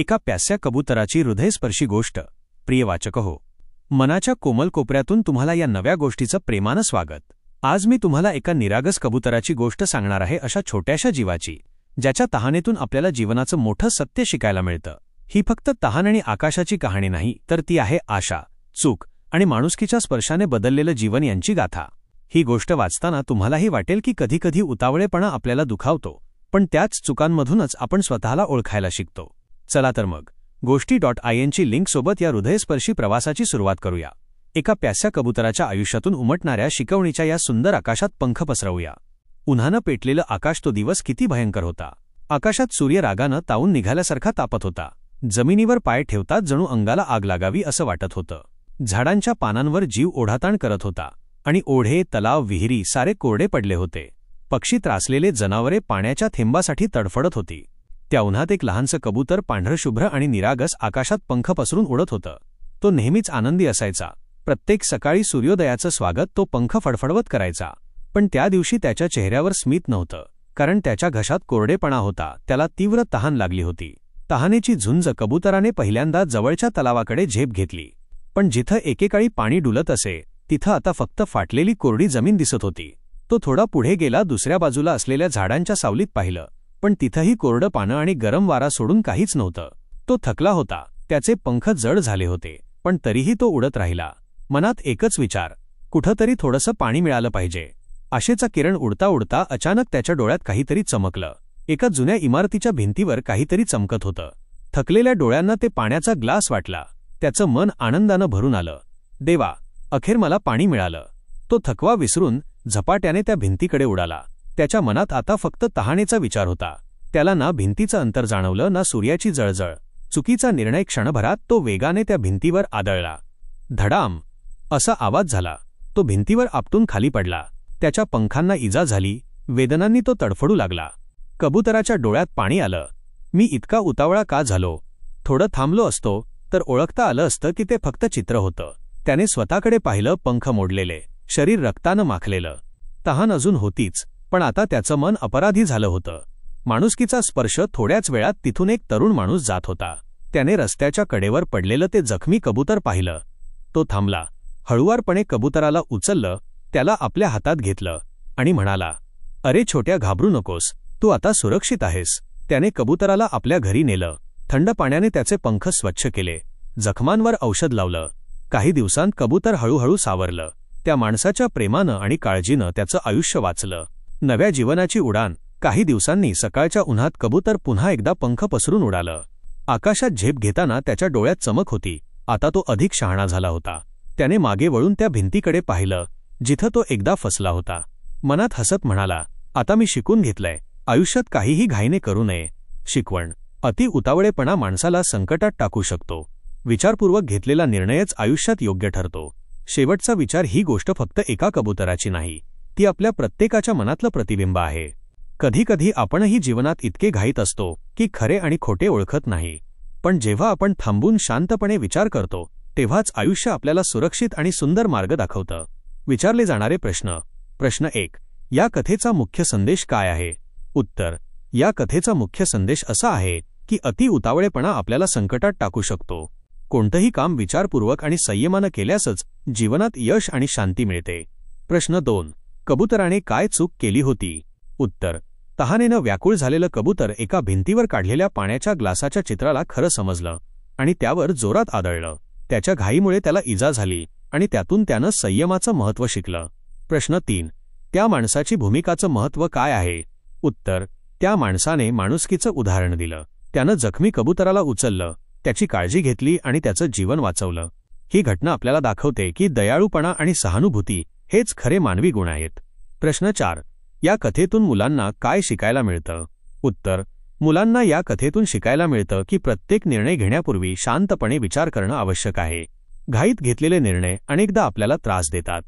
एका प्यास्या कबुतराची हृदयस्पर्शी गोष्ट. प्रिय वाचक हो. मनाच्या कोमल कोपऱ्यातून तुम्हाला या नव्या गोष्टीचं प्रेमानं स्वागत. आज मी तुम्हाला एका निरागस कबुतराची गोष्ट सांगणार आहे अशा छोट्याशा जीवाची ज्याच्या तहानेतून आपल्याला जीवनाचं मोठं सत्य शिकायला मिळतं. ही फक्त तहान आणि आकाशाची कहाणी नाही तर ती आहे आशा चूक आणि माणुसकीच्या स्पर्शाने बदललेलं जीवन यांची गाथा. ही गोष्ट वाचताना तुम्हालाही वाटेल की कधीकधी उतावळेपणा आपल्याला दुखावतो पण त्याच चुकांमधूनच आपण स्वतःला ओळखायला शिकतो. चला तर मग. गोष्टी डॉट आय एनची लिंकसोबत या हृदयस्पर्शी प्रवासाची सुरुवात करूया. एका प्यास्या कबुतराच्या आयुष्यातून उमटणाऱ्या शिकवणीच्या या सुंदर आकाशात पंख पसरवूया. उन्हानं पेटलेलं आकाश तो दिवस किती भयंकर होता. आकाशात सूर्य रागानं तावून निघाल्यासारखा तापत होता. जमिनीवर पाय ठेवताच जणू अंगाला आग लागावी असं वाटत होतं. झाडांच्या पानांवर जीव ओढाताण करत होता आणि ओढे तलाव विहिरी सारे कोरडे पडले होते. पक्षी त्रासलेले जनावरे पाण्याच्या थेंबासाठी तडफडत होती. त्या उन्हात एक लहानसं कबूतर पांढरशुभ्र आणि निरागस आकाशात पंख पसरून उडत होतं. तो नेहमीच आनंदी असायचा. प्रत्येक सकाळी सूर्योदयाचं स्वागत तो पंख फडफडवत करायचा. पण त्या दिवशी त्याच्या चेहऱ्यावर स्मित नव्हतं. कारण त्याच्या घशात कोरडेपणा होता. त्याला तीव्र तहान लागली होती. तहानेची झुंज कबुतराने पहिल्यांदा जवळच्या तलावाकडे झेप घेतली. पण जिथं एकेकाळी पाणी डुलत असे तिथं आता फक्त फाटलेली कोरडी जमीन दिसत होती. तो थोडा पुढे गेला दुसऱ्या बाजूला असलेल्या झाडांच्या सावलीत पाहिलं. पण तिथंही कोरडं पानं आणि गरम वारा सोडून काहीच नव्हतं. तो थकला होता. त्याचे पंख जड झाले होते. पण तरीही तो उडत राहिला. मनात एकच विचार. कुठंतरी थोडंसं पाणी मिळालं पाहिजे. आशेचा किरण उडता उडता अचानक त्याच्या डोळ्यात काहीतरी चमकलं. एका जुन्या इमारतीच्या भिंतीवर काहीतरी चमकत होतं. थकलेल्या डोळ्यांना ते पाण्याचा ग्लास वाटला. त्याचं मन आनंदानं भरून आलं. देवा अखेर मला पाणी मिळालं. तो थकवा विसरून झपाट्याने त्या भिंतीकडे उडाला. त्याच्या मनात आता फक्त तहानेचा विचार होता. त्याला ना भिंतीचं अंतर जाणवलं ना सूर्याची जळजळ. चुकीचा निर्णय क्षणभरात तो वेगाने त्या भिंतीवर आदळला. धडाम! असा आवाज झाला. तो भिंतीवर आपटून खाली पडला. त्याच्या पंखांना इजा झाली. वेदनांनी तो तडफडू लागला. कबुतराच्या डोळ्यात पाणी आलं. मी इतका उतावळा का झालो? थोडं थांबलो असतो तर ओळखता आलं असतं की ते फक्त चित्र होतं. त्याने स्वतःकडे पाहिलं पंख मोडलेले. शरीर रक्तानं माखलेलं. तहान अजून होतीच. पण आता त्याचं मन अपराधी झालं होतं. माणुसकीचा स्पर्श थोड्याच वेळात तिथून एक तरुण माणूस जात होता. त्याने रस्त्याच्या कडेवर पडलेलं ते जखमी कबूतर पाहिलं. तो थांबला. हळुवारपणे कबुतराला उचललं त्याला आपल्या हातात घेतलं आणि म्हणाला अरे छोट्या घाबरू नकोस. तू आता सुरक्षित आहेस. त्याने कबुतराला आपल्या घरी नेलं. थंड पाण्याने त्याचे पंख स्वच्छ केले. जखमांवर औषध लावलं. काही दिवसांत कबूतर हळूहळू सावरलं. त्या माणसाच्या प्रेमानं आणि काळजीनं त्याचं आयुष्य वाचलं. नव्या जीवनाची उडान. काही दिवसांनी सकाळच्या उन्हात कबूतर पुन्हा एकदा पंख पसरून उडालं. आकाशात झेप घेताना त्याच्या डोळ्यात चमक होती. आता तो अधिक शहाणा झाला होता. त्याने मागे वळून त्या भिंतीकडे पाहिलं जिथं तो एकदा फसला होता. मनात हसत म्हणाला आता मी शिकून घेतलंय. आयुष्यात काहीही घाईने करू नये. शिकवण. अति उतावळेपणा माणसाला संकटात टाकू शकतो. विचारपूर्वक घेतलेला निर्णयच आयुष्यात योग्य ठरतो. शेवटचा विचार ही गोष्ट फक्त एका कबुतराची नाही. ती आपल्या प्रत्येकाच्या मनातलं प्रतिबिंब आहे. कधीकधी आपणही जीवनात इतके घाईत असतो की खरे आणि खोटे ओळखत नाही. पण जेव्हा आपण थांबून शांतपणे विचार करतो तेव्हाच आयुष्य आपल्याला सुरक्षित आणि सुंदर मार्ग दाखवतं. विचारले जाणारे प्रश्न. प्रश्न एक. या कथेचा मुख्य संदेश काय आहे? उत्तर. या कथेचा मुख्य संदेश असा आहे की अति उतावळेपणा आपल्याला संकटात टाकू शकतो. कोणतंही काम विचारपूर्वक आणि संयमानं केल्यासच जीवनात यश आणि शांती मिळते. प्रश्न दोन. कबुतराने काय चूक केली होती? उत्तर तहानेनं व्याकुळ झालेलं कबूतर एका भिंतीवर काढलेल्या पाण्याच्या ग्लासाच्या चित्राला खरं समजलं आणि त्यावर जोरात आदळलं. त्याच्या घाईमुळे त्याला इजा झाली आणि त्यातून त्यानं संयमाचं महत्त्व शिकलं. प्रश्न तीन त्या माणसाची भूमिकाचं महत्त्व काय आहे? उत्तर त्या माणसाने माणुसकीचं उदाहरण दिलं. त्यानं जखमी कबुतराला उचललं त्याची काळजी घेतली आणि त्याचं जीवन वाचवलं. ही घटना आपल्याला दाखवते की दयाळूपणा आणि सहानुभूती हेच खरे मानवी गुण आहेत. प्रश्न चार. या कथेतून मुलांना काय शिकायला मिळतं? उत्तर. मुलांना या कथेतून शिकायला मिळतं की प्रत्येक निर्णय घेण्यापूर्वी शांतपणे विचार करणं आवश्यक आहे. घाईत घेतलेले निर्णय अनेकदा आपल्याला त्रास देतात.